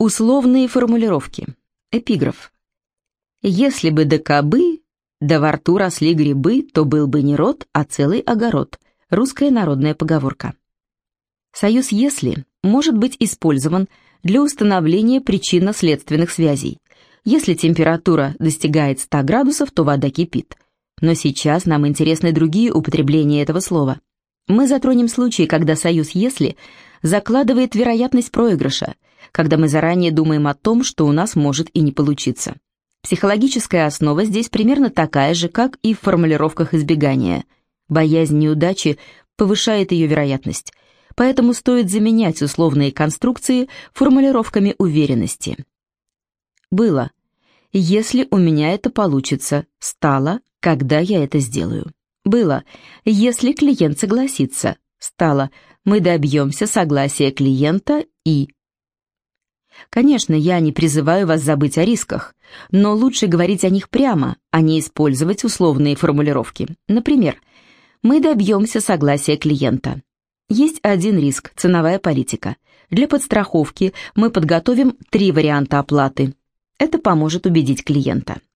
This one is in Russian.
Условные формулировки. Эпиграф. Если бы да кабы, да во рту росли грибы, то был бы не род, а целый огород. Русская народная поговорка. Союз «если» может быть использован для установления причинно-следственных связей. Если температура достигает 100 градусов, то вода кипит. Но сейчас нам интересны другие употребления этого слова. Мы затронем случаи, когда союз «если» закладывает вероятность проигрыша, когда мы заранее думаем о том, что у нас может и не получиться. Психологическая основа здесь примерно такая же, как и в формулировках избегания. Боязнь неудачи повышает ее вероятность, поэтому стоит заменять условные конструкции формулировками уверенности. Было. Если у меня это получится. Стало, когда я это сделаю. Было. Если клиент согласится. Стало. Мы добьемся согласия клиента и... Конечно, я не призываю вас забыть о рисках, но лучше говорить о них прямо, а не использовать условные формулировки. Например, мы добьемся согласия клиента. Есть один риск – ценовая политика. Для подстраховки мы подготовим три варианта оплаты. Это поможет убедить клиента.